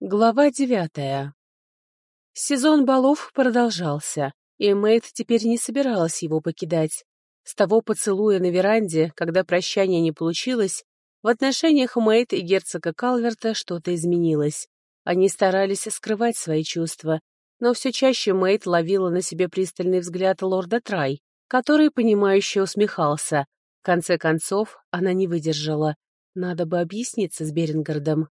Глава девятая. Сезон балов продолжался, и Мэйд теперь не собиралась его покидать. С того поцелуя на веранде, когда прощание не получилось, в отношениях Мэйд и герцога Калверта что-то изменилось. Они старались скрывать свои чувства, но все чаще Мэйд ловила на себе пристальный взгляд лорда Трай, который, понимающе усмехался. В конце концов, она не выдержала. Надо бы объясниться с Берингардом.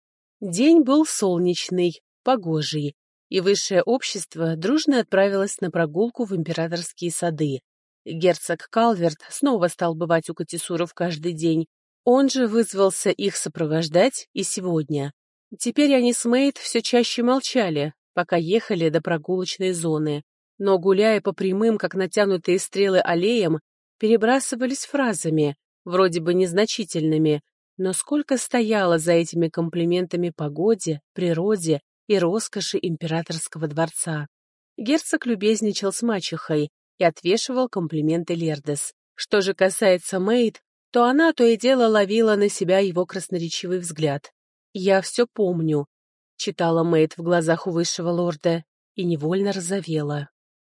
День был солнечный, погожий, и высшее общество дружно отправилось на прогулку в императорские сады. Герцог Калверт снова стал бывать у Катисуров каждый день. Он же вызвался их сопровождать и сегодня. Теперь они с Мэйд все чаще молчали, пока ехали до прогулочной зоны. Но, гуляя по прямым, как натянутые стрелы аллеям, перебрасывались фразами, вроде бы незначительными, но сколько стояло за этими комплиментами погоде, природе и роскоши императорского дворца. Герцог любезничал с мачехой и отвешивал комплименты Лердес. Что же касается Мэйд, то она то и дело ловила на себя его красноречивый взгляд. «Я все помню», — читала Мэйд в глазах у высшего лорда, и невольно разовела.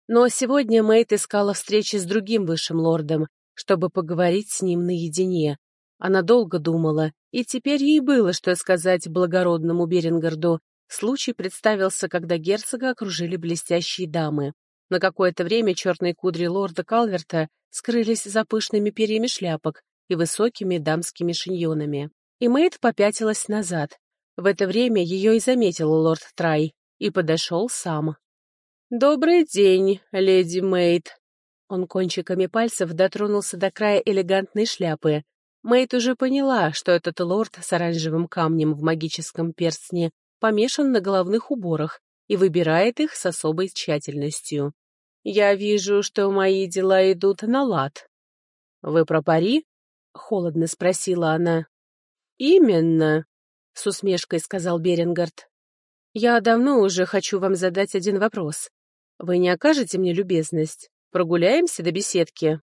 Но сегодня Мэйд искала встречи с другим высшим лордом, чтобы поговорить с ним наедине, она долго думала, и теперь ей было что сказать благородному Берингарду. Случай представился, когда герцога окружили блестящие дамы. На какое-то время черные кудри лорда Калверта скрылись за пышными перьями шляпок и высокими дамскими шиньонами. И Мэйд попятилась назад. В это время ее и заметил лорд Трай, и подошел сам. «Добрый день, леди Мэйд!» Он кончиками пальцев дотронулся до края элегантной шляпы, Мэйд уже поняла, что этот лорд с оранжевым камнем в магическом перстне помешан на головных уборах и выбирает их с особой тщательностью. «Я вижу, что мои дела идут на лад». «Вы про пари?» — холодно спросила она. «Именно», — с усмешкой сказал Берингард. «Я давно уже хочу вам задать один вопрос. Вы не окажете мне любезность? Прогуляемся до беседки?»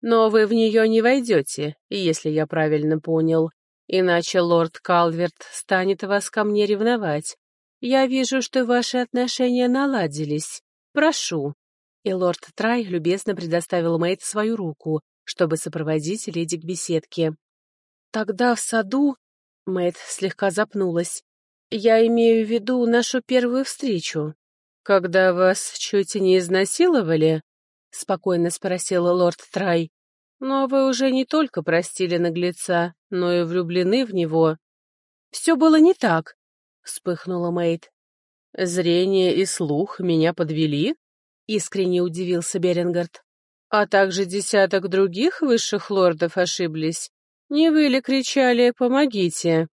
Но вы в нее не войдете, если я правильно понял, иначе лорд Калверт станет вас ко мне ревновать. Я вижу, что ваши отношения наладились. Прошу». И лорд Трай любезно предоставил Мэйд свою руку, чтобы сопроводить леди к беседке. «Тогда в саду...» — Мэйд слегка запнулась. «Я имею в виду нашу первую встречу. Когда вас чуть не изнасиловали?» — спокойно спросил лорд Трай. «Но вы уже не только простили наглеца, но и влюблены в него». «Все было не так», — вспыхнула Мэйд. «Зрение и слух меня подвели?» — искренне удивился Берингард. «А также десяток других высших лордов ошиблись. Не вы ли кричали «помогите»?»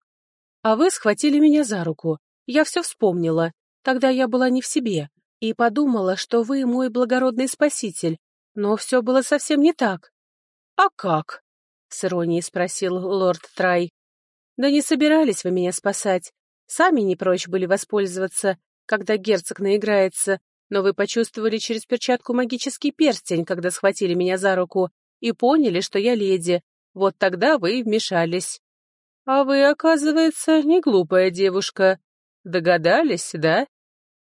«А вы схватили меня за руку. Я все вспомнила. Тогда я была не в себе и подумала, что вы мой благородный спаситель, но все было совсем не так. — А как? — с иронией спросил лорд Трай. — Да не собирались вы меня спасать. Сами не прочь были воспользоваться, когда герцог наиграется, но вы почувствовали через перчатку магический перстень, когда схватили меня за руку, и поняли, что я леди. Вот тогда вы и вмешались. — А вы, оказывается, не глупая девушка. Догадались, да?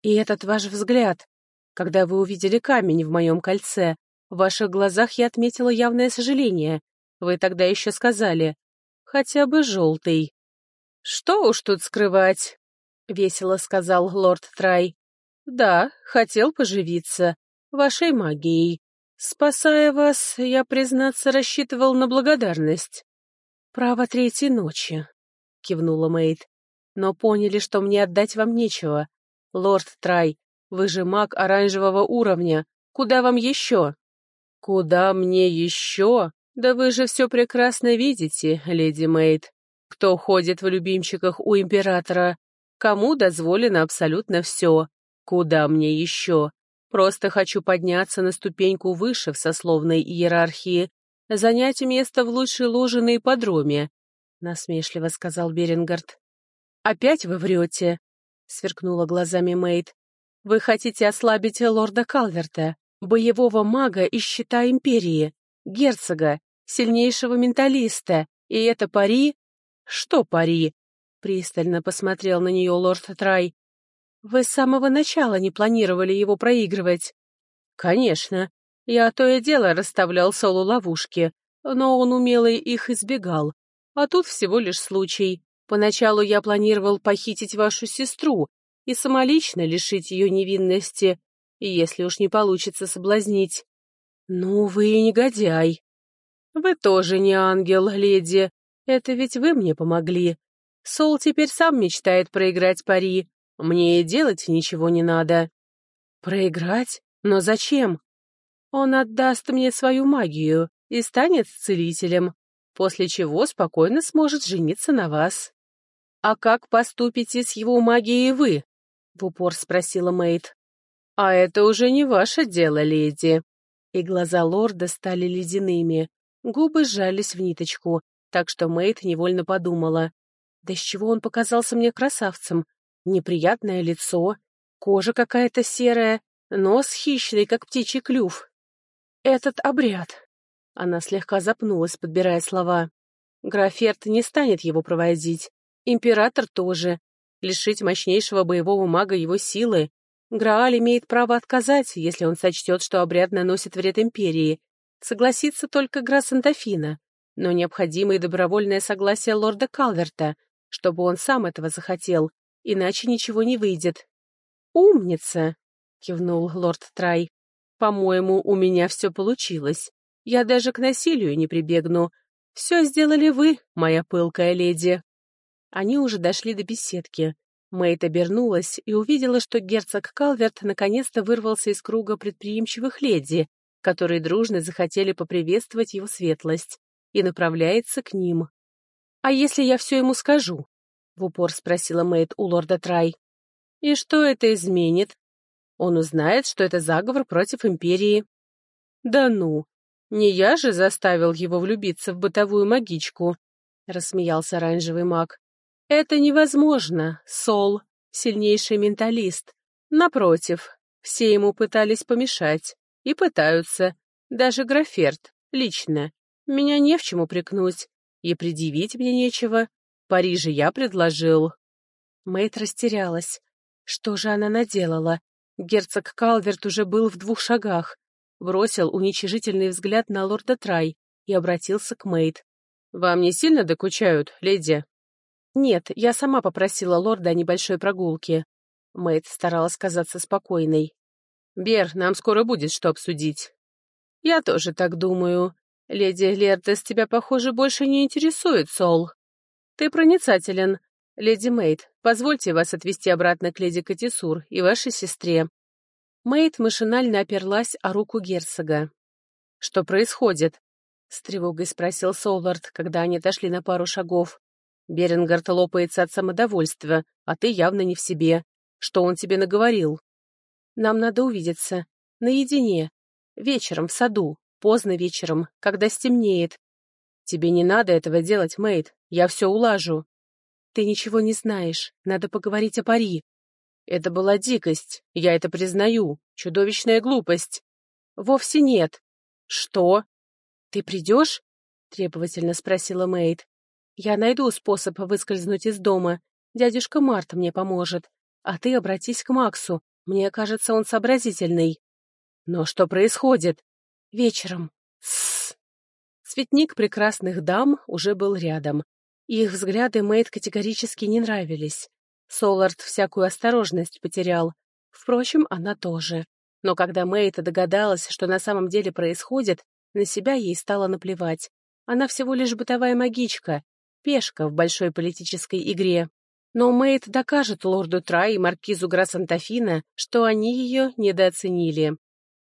И этот ваш взгляд, когда вы увидели камень в моем кольце, в ваших глазах я отметила явное сожаление. Вы тогда еще сказали, хотя бы желтый. Что уж тут скрывать, — весело сказал лорд Трай. Да, хотел поживиться вашей магией. Спасая вас, я, признаться, рассчитывал на благодарность. Право третьей ночи, — кивнула Мэйд. Но поняли, что мне отдать вам нечего. «Лорд Трай, вы же маг оранжевого уровня. Куда вам еще?» «Куда мне еще? Да вы же все прекрасно видите, леди Мэйд. Кто ходит в любимчиках у императора? Кому дозволено абсолютно все? Куда мне еще? Просто хочу подняться на ступеньку выше в сословной иерархии, занять место в лучшей ложе на ипподроме», — насмешливо сказал Берингард. «Опять вы врете?» Сверкнула глазами Мэйд. «Вы хотите ослабить лорда Калверта, боевого мага из щита Империи, герцога, сильнейшего менталиста, и это пари...» «Что пари?» Пристально посмотрел на нее лорд Трай. «Вы с самого начала не планировали его проигрывать?» «Конечно. Я то и дело расставлял Солу ловушки, но он умело их избегал. А тут всего лишь случай. Поначалу я планировал похитить вашу сестру и самолично лишить ее невинности, если уж не получится соблазнить. Ну, вы и негодяй. Вы тоже не ангел, леди. Это ведь вы мне помогли. Сол теперь сам мечтает проиграть пари. Мне и делать ничего не надо. Проиграть? Но зачем? Он отдаст мне свою магию и станет целителем, после чего спокойно сможет жениться на вас. А как поступите с его магией вы? В упор спросила Мэйд. А это уже не ваше дело, леди. И глаза лорда стали ледяными. Губы сжались в ниточку, так что Мэйд невольно подумала. Да с чего он показался мне красавцем? Неприятное лицо, кожа какая-то серая, нос хищный, как птичий клюв. Этот обряд. Она слегка запнулась, подбирая слова. Граферт не станет его проводить. Император тоже. Лишить мощнейшего боевого мага его силы. Грааль имеет право отказать, если он сочтет, что обряд наносит вред империи. Согласится только Гра Сантафина, но необходимо и добровольное согласие лорда Калверта, чтобы он сам этого захотел, иначе ничего не выйдет. «Умница!» — кивнул лорд Трай. «По-моему, у меня все получилось. Я даже к насилию не прибегну. Все сделали вы, моя пылкая леди». Они уже дошли до беседки. Мэйд обернулась и увидела, что герцог Калверт наконец-то вырвался из круга предприимчивых леди, которые дружно захотели поприветствовать его светлость, и направляется к ним. «А если я все ему скажу?» — в упор спросила Мэйд у лорда Трай. «И что это изменит? Он узнает, что это заговор против Империи». «Да ну! Не я же заставил его влюбиться в бытовую магичку!» — рассмеялся оранжевый маг. «Это невозможно, Сол, сильнейший менталист. Напротив, все ему пытались помешать. И пытаются. Даже Граферт, лично. Меня не в чем упрекнуть. И предъявить мне нечего. Париже я предложил». Мэйд растерялась. Что же она наделала? Герцог Калверт уже был в двух шагах. Бросил уничижительный взгляд на лорда Трай и обратился к Мэйд. «Вам не сильно докучают, леди?» «Нет, я сама попросила лорда о небольшой прогулке». Мэйд старалась казаться спокойной. «Бер, нам скоро будет что обсудить». «Я тоже так думаю. Леди Лертес тебя, похоже, больше не интересует, Сол. Ты проницателен. Леди Мэйд, позвольте вас отвезти обратно к леди Катисур и вашей сестре». Мэйд машинально оперлась о руку герцога. «Что происходит?» — с тревогой спросил Солвард, когда они отошли на пару шагов. Берингард лопается от самодовольства, а ты явно не в себе. Что он тебе наговорил? Нам надо увидеться. Наедине. Вечером в саду. Поздно вечером, когда стемнеет. Тебе не надо этого делать, Мэйд. Я все улажу. Ты ничего не знаешь. Надо поговорить о пари. Это была дикость. Я это признаю. Чудовищная глупость. Вовсе нет. Что? Ты придешь? Требовательно спросила Мэйд. Я найду способ выскользнуть из дома. Дядюшка Март мне поможет. А ты обратись к Максу. Мне кажется, он сообразительный. Но что происходит? Вечером. Тссс. Цветник прекрасных дам уже был рядом. Их взгляды Мэйд категорически не нравились. Солард всякую осторожность потерял. Впрочем, она тоже. Но когда Мэйд догадалась, что на самом деле происходит, на себя ей стало наплевать. Она всего лишь бытовая магичка, пешка в большой политической игре. Но Мэйд докажет лорду Трай и маркизу Грасантофина, что они ее недооценили.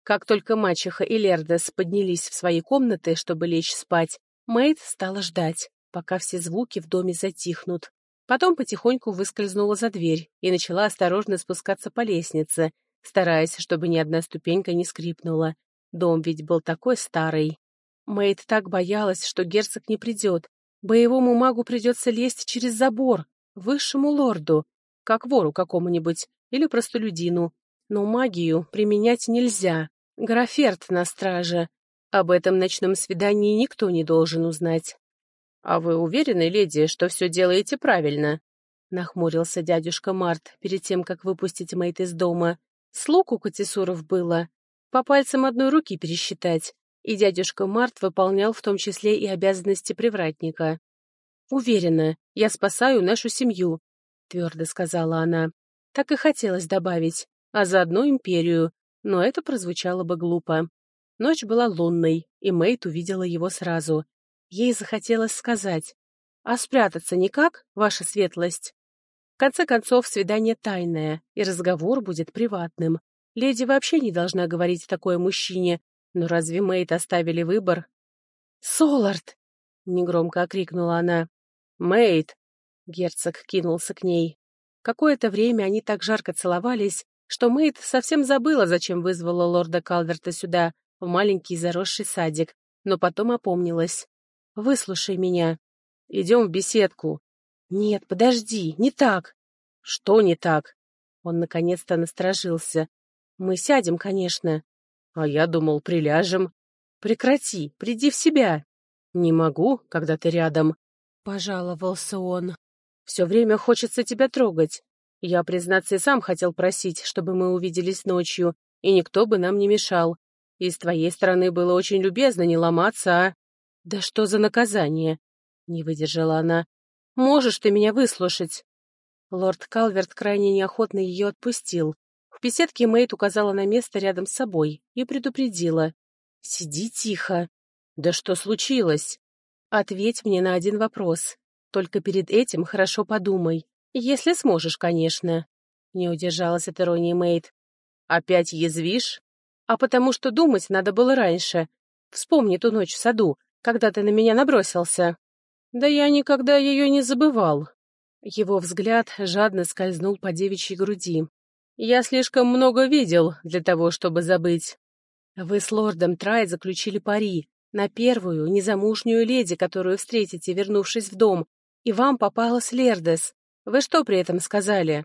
Как только мачеха и Лердес поднялись в свои комнаты, чтобы лечь спать, Мэйд стала ждать, пока все звуки в доме затихнут. Потом потихоньку выскользнула за дверь и начала осторожно спускаться по лестнице, стараясь, чтобы ни одна ступенька не скрипнула. Дом ведь был такой старый. Мэйд так боялась, что герцог не придет, Боевому магу придется лезть через забор, высшему лорду, как вору какому-нибудь или простолюдину. Но магию применять нельзя. Граферт на страже. Об этом ночном свидании никто не должен узнать. «А вы уверены, леди, что все делаете правильно?» — нахмурился дядюшка Март перед тем, как выпустить Мэйд из дома. «Слуг у Катисуров было. По пальцам одной руки пересчитать. И дядюшка Март выполнял в том числе и обязанности привратника. «Уверена, я спасаю нашу семью», — твердо сказала она. Так и хотелось добавить, а заодно империю, но это прозвучало бы глупо. Ночь была лунной, и Мэйд увидела его сразу. Ей захотелось сказать, «А спрятаться никак, ваша светлость?» В конце концов, свидание тайное, и разговор будет приватным. Леди вообще не должна говорить такое мужчине, но разве Мэйд оставили выбор? «Солард!» — негромко окрикнула она. «Мэйд!» — герцог кинулся к ней. Какое-то время они так жарко целовались, что Мэйд совсем забыла, зачем вызвала лорда Калверта сюда, в маленький заросший садик, но потом опомнилась. «Выслушай меня. Идем в беседку». «Нет, подожди, не так». «Что не так?» Он наконец-то насторожился. «Мы сядем, конечно». «А я думал, приляжем». «Прекрати, приди в себя». «Не могу, когда ты рядом», — пожаловался он. Все время хочется тебя трогать. Я, признаться, и сам хотел просить, чтобы мы увиделись ночью, и никто бы нам не мешал. И с твоей стороны было очень любезно не ломаться, а... Да что за наказание? Не выдержала она. Можешь ты меня выслушать? Лорд Калверт крайне неохотно ее отпустил. В беседке Мэйд указала на место рядом с собой и предупредила. «Сиди тихо». «Да что случилось?» «Ответь мне на один вопрос. Только перед этим хорошо подумай. Если сможешь, конечно. Не удержалась от иронии Мэйд. Опять язвишь? А потому что думать надо было раньше. Вспомни ту ночь в саду, когда ты на меня набросился. Да я никогда ее не забывал. Его взгляд жадно скользнул по девичьей груди. Я слишком много видел для того, чтобы забыть. Вы с лордом Трай заключили пари на первую незамужнюю леди, которую встретите, вернувшись в дом, и вам попалась Лердес. Вы что при этом сказали?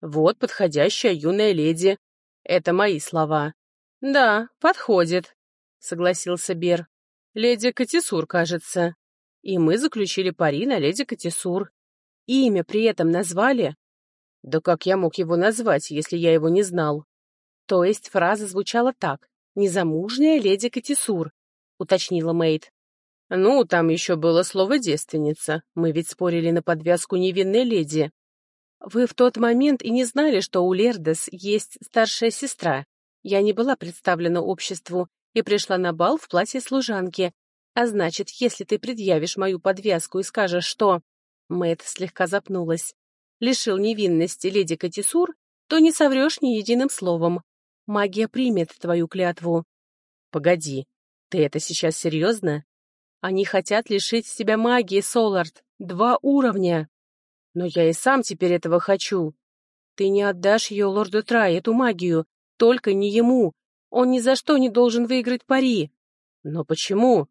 Вот подходящая юная леди. Это мои слова. Да, подходит, согласился Бер. Леди Катисур, кажется. И мы заключили пари на леди Катисур. Имя при этом назвали? Да как я мог его назвать, если я его не знал? То есть фраза звучала так. «Незамужняя леди Катисур», — уточнила Мэйд. «Ну, там еще было слово «девственница». Мы ведь спорили на подвязку невинной леди. Вы в тот момент и не знали, что у Лердес есть старшая сестра. Я не была представлена обществу и пришла на бал в платье служанки. А значит, если ты предъявишь мою подвязку и скажешь, что...» Мэт слегка запнулась. «Лишил невинности леди Катисур, то не соврешь ни единым словом. Магия примет твою клятву». «Погоди, ты это сейчас серьезно?» Они хотят лишить себя магии, Солард. Два уровня. Но я и сам теперь этого хочу. Ты не отдашь ее лорду Трай, эту магию. Только не ему. Он ни за что не должен выиграть пари. Но почему?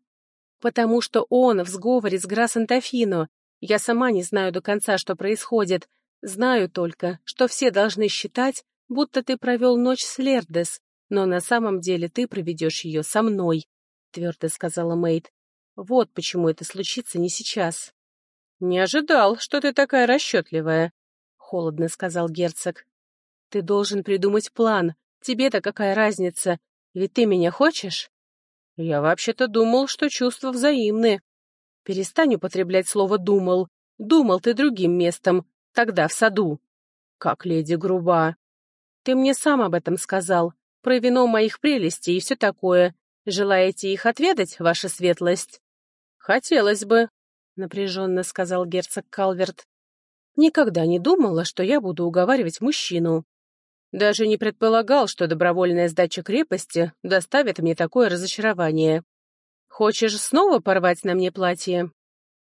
Потому что он в сговоре с Грасантофино. Я сама не знаю до конца, что происходит. Знаю только, что все должны считать, будто ты провел ночь с Лердес, но на самом деле ты проведешь ее со мной, — твердо сказала Мэйд. Вот почему это случится не сейчас. — Не ожидал, что ты такая расчетливая, — холодно сказал герцог. — Ты должен придумать план. Тебе-то какая разница? Ведь ты меня хочешь? — Я вообще-то думал, что чувства взаимны. Перестань употреблять слово «думал». Думал ты другим местом, тогда в саду. Как леди груба. Ты мне сам об этом сказал, про вино моих прелестей и все такое. Желаете их отведать, ваша светлость? «Хотелось бы», — напряженно сказал герцог Калверт. «Никогда не думала, что я буду уговаривать мужчину. Даже не предполагал, что добровольная сдача крепости доставит мне такое разочарование. Хочешь снова порвать на мне платье?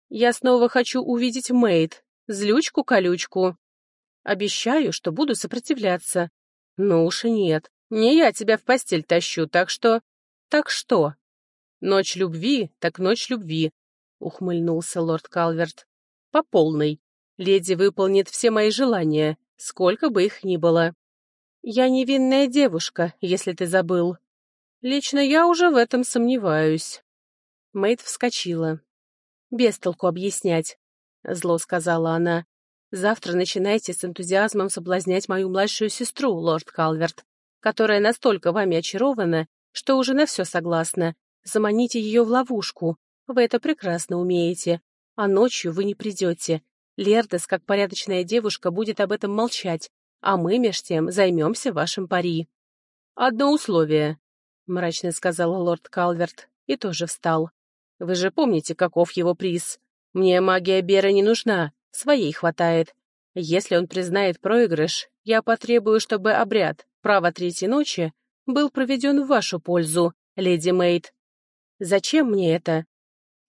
Я снова хочу увидеть Мэйд, злючку-колючку. Обещаю, что буду сопротивляться. Ну уж и нет, не я тебя в постель тащу, так что... Так что? «Ночь любви, так ночь любви», — ухмыльнулся лорд Калверт. «По полной. Леди выполнит все мои желания, сколько бы их ни было. Я невинная девушка, если ты забыл. Лично я уже в этом сомневаюсь». Мэйд вскочила. «Без толку объяснять», — зло сказала она. Завтра начинайте с энтузиазмом соблазнять мою младшую сестру, лорд Калверт, которая настолько вами очарована, что уже на все согласна. Заманите ее в ловушку. Вы это прекрасно умеете. А ночью вы не придете. Лердес, как порядочная девушка, будет об этом молчать, а мы, меж тем, займемся вашим пари. «Одно условие», — мрачно сказал лорд Калверт, и тоже встал. «Вы же помните, каков его приз? Мне магия Бера не нужна, своей хватает. Если он признает проигрыш, я потребую, чтобы обряд «Право третьей ночи» был проведен в вашу пользу, леди Мейд. Зачем мне это?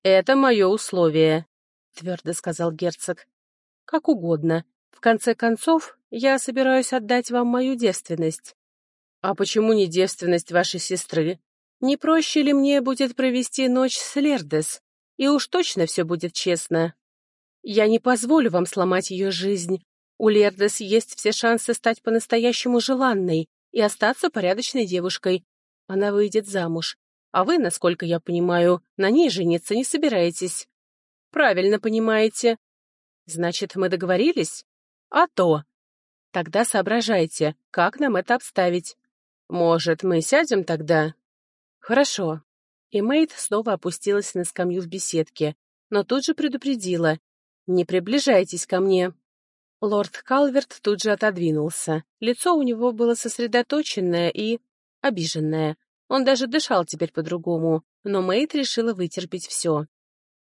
Это мое условие, твердо сказал герцог. Как угодно. В конце концов, я собираюсь отдать вам мою девственность. «А почему не девственность вашей сестры? Не проще ли мне будет провести ночь с Лердес? И уж точно все будет честно. Я не позволю вам сломать ее жизнь. У Лердес есть все шансы стать по-настоящему желанной и остаться порядочной девушкой. Она выйдет замуж. А вы, насколько я понимаю, на ней жениться не собираетесь. Правильно понимаете. Значит, мы договорились? А то. Тогда соображайте, как нам это обставить. «Может, мы сядем тогда?» «Хорошо». И Мэйд снова опустилась на скамью в беседке, но тут же предупредила. «Не приближайтесь ко мне». Лорд Калверт тут же отодвинулся. Лицо у него было сосредоточенное и... обиженное. Он даже дышал теперь по-другому, но Мэйд решила вытерпеть все.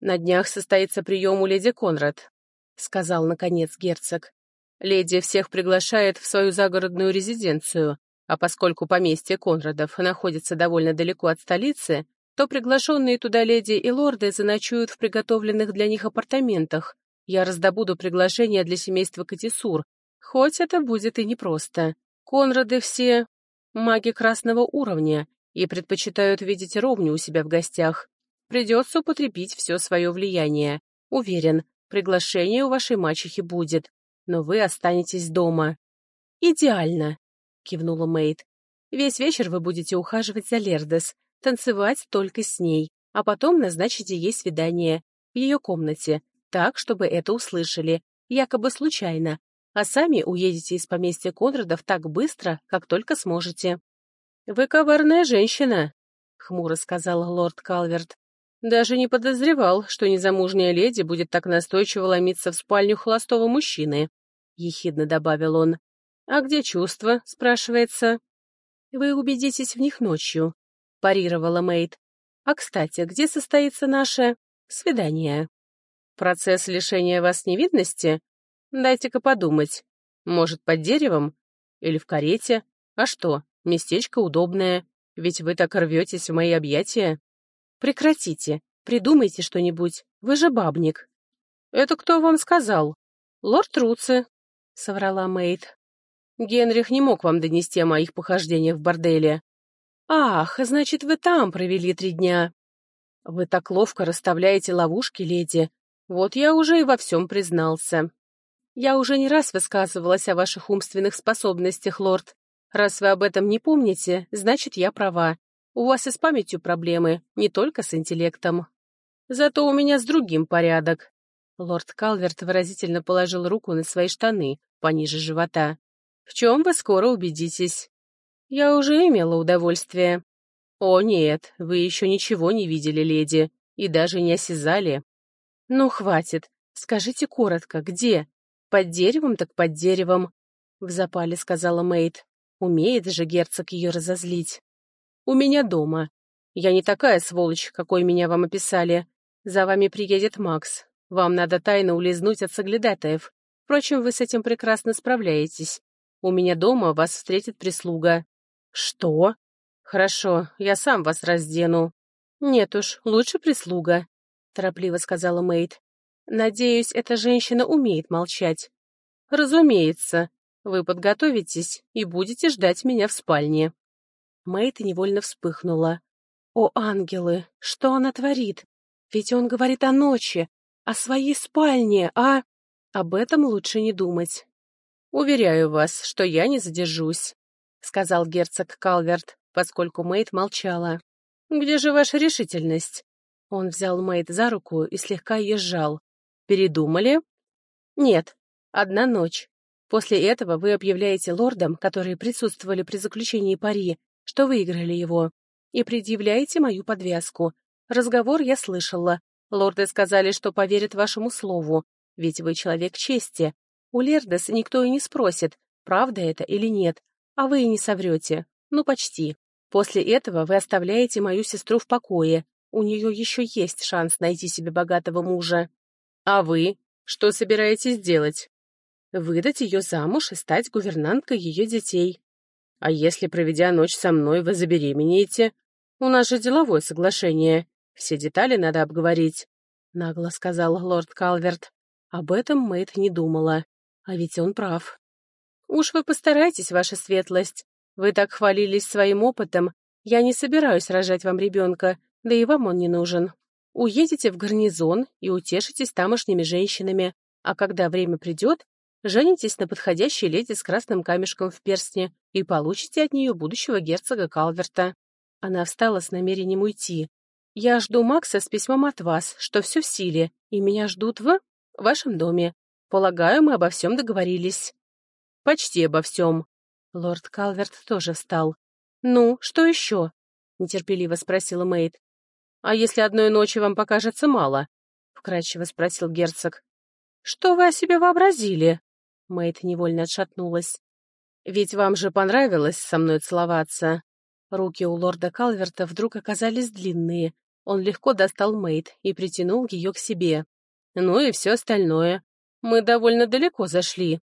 «На днях состоится прием у леди Конрад», — сказал, наконец, герцог. «Леди всех приглашает в свою загородную резиденцию. А поскольку поместье Конрадов находится довольно далеко от столицы, то приглашенные туда леди и лорды заночуют в приготовленных для них апартаментах. Я раздобуду приглашение для семейства Катисур, хоть это будет и непросто. Конрады все маги красного уровня и предпочитают видеть ровню у себя в гостях. Придется употребить все свое влияние. Уверен, приглашение у вашей мачехи будет, но вы останетесь дома. Идеально. — кивнула Мэйд. «Весь вечер вы будете ухаживать за Лердес, танцевать только с ней, а потом назначите ей свидание в ее комнате, так, чтобы это услышали, якобы случайно, а сами уедете из поместья Конрадов так быстро, как только сможете». «Вы коварная женщина», — хмуро сказал лорд Калверт. «Даже не подозревал, что незамужняя леди будет так настойчиво ломиться в спальню холостого мужчины», — ехидно добавил он. «А где чувства?» — спрашивается. «Вы убедитесь в них ночью», — парировала Мэйд. «А, кстати, где состоится наше свидание?» «Процесс лишения вас невидности? Дайте-ка подумать. Может, под деревом? Или в карете? А что, местечко удобное, ведь вы так рветесь в мои объятия». «Прекратите, придумайте что-нибудь, вы же бабник». «Это кто вам сказал?» «Лорд Труци», — соврала Мэйд. Генрих не мог вам донести о моих похождениях в борделе. Ах, значит, вы там провели три дня. Вы так ловко расставляете ловушки, леди. Вот я уже и во всем признался. Я уже не раз высказывалась о ваших умственных способностях, лорд. Раз вы об этом не помните, значит, я права. У вас и с памятью проблемы, не только с интеллектом. Зато у меня с другим порядок. Лорд Калверт выразительно положил руку на свои штаны, пониже живота в чем вы скоро убедитесь. Я уже имела удовольствие. О, нет, вы еще ничего не видели, леди, и даже не осязали. Ну, хватит. Скажите коротко, где? Под деревом так под деревом, — в запале сказала Мэйд. Умеет же герцог ее разозлить. У меня дома. Я не такая сволочь, какой меня вам описали. За вами приедет Макс. Вам надо тайно улизнуть от соглядатаев. Впрочем, вы с этим прекрасно справляетесь. У меня дома вас встретит прислуга». «Что?» «Хорошо, я сам вас раздену». «Нет уж, лучше прислуга», — торопливо сказала Мэйд. «Надеюсь, эта женщина умеет молчать». «Разумеется. Вы подготовитесь и будете ждать меня в спальне». Мэйд невольно вспыхнула. «О, ангелы, что она творит? Ведь он говорит о ночи, о своей спальне, а...» «Об этом лучше не думать. «Уверяю вас, что я не задержусь», — сказал герцог Калверт, поскольку Мэйд молчала. «Где же ваша решительность?» Он взял Мэйд за руку и слегка езжал. «Передумали?» «Нет», Одна ночь. После этого вы объявляете лордам, которые присутствовали при заключении пари, что выиграли его, и предъявляете мою подвязку. Разговор я слышала. Лорды сказали, что поверят вашему слову, ведь вы человек чести. У Лердес никто и не спросит, правда это или нет, а вы и не соврете. Ну, почти. После этого вы оставляете мою сестру в покое. У нее еще есть шанс найти себе богатого мужа. А вы? Что собираетесь делать? Выдать ее замуж и стать гувернанткой ее детей. А если, проведя ночь со мной, вы забеременеете? У нас же деловое соглашение. Все детали надо обговорить. Нагло сказал лорд Калверт. Об этом Мэйд не думала. А ведь он прав. Уж вы постарайтесь, ваша светлость. Вы так хвалились своим опытом. Я не собираюсь рожать вам ребенка, да и вам он не нужен. Уедете в гарнизон и утешитесь тамошними женщинами, а когда время придет, женитесь на подходящей леди с красным камешком в перстне и получите от нее будущего герцога Калверта. Она встала с намерением уйти. «Я жду Макса с письмом от вас, что все в силе, и меня ждут в вашем доме. Полагаю, мы обо всем договорились». «Почти обо всем». Лорд Калверт тоже встал. «Ну, что еще?» — нетерпеливо спросила Мэйд. «А если одной ночи вам покажется мало?» — вкрадчиво спросил герцог. «Что вы о себе вообразили?» Мэйд невольно отшатнулась. «Ведь вам же понравилось со мной целоваться». Руки у лорда Калверта вдруг оказались длинные. Он легко достал Мэйд и притянул ее к себе. «Ну и все остальное. Мы довольно далеко зашли».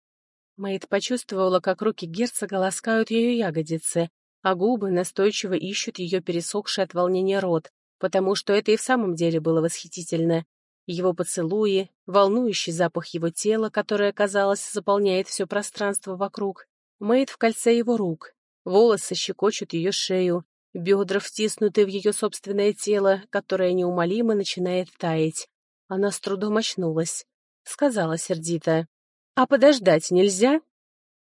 Мэйд почувствовала, как руки герцога ласкают ее ягодицы, а губы настойчиво ищут ее пересохший от волнения рот, потому что это и в самом деле было восхитительно. Его поцелуи, волнующий запах его тела, которое, казалось, заполняет все пространство вокруг, Мэйд в кольце его рук, волосы щекочут ее шею, бедра втиснуты в ее собственное тело, которое неумолимо начинает таять. Она с трудом очнулась. Сказала сердито. «А подождать нельзя?»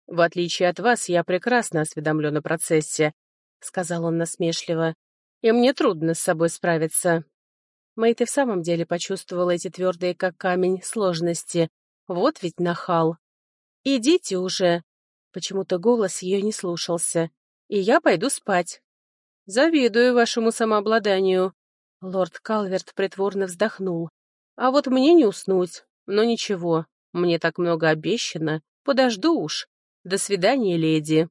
«В отличие от вас, я прекрасно осведомлен о процессе», — сказал он насмешливо. «И мне трудно с собой справиться. Мэйт и в самом деле почувствовала эти твердые, как камень, сложности. Вот ведь нахал. «Идите уже!» Почему-то голос ее не слушался. «И я пойду спать». «Завидую вашему самообладанию». Лорд Калверт притворно вздохнул. «А вот мне не уснуть. Но ничего, мне так много обещано. Подожду уж. До свидания, леди».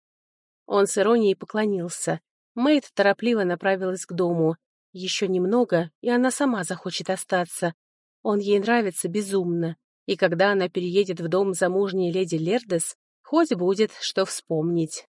Он с иронией поклонился. Мэйд торопливо направилась к дому. Еще немного, и она сама захочет остаться. Он ей нравится безумно, и когда она переедет в дом замужней леди Лердес, хоть будет что вспомнить.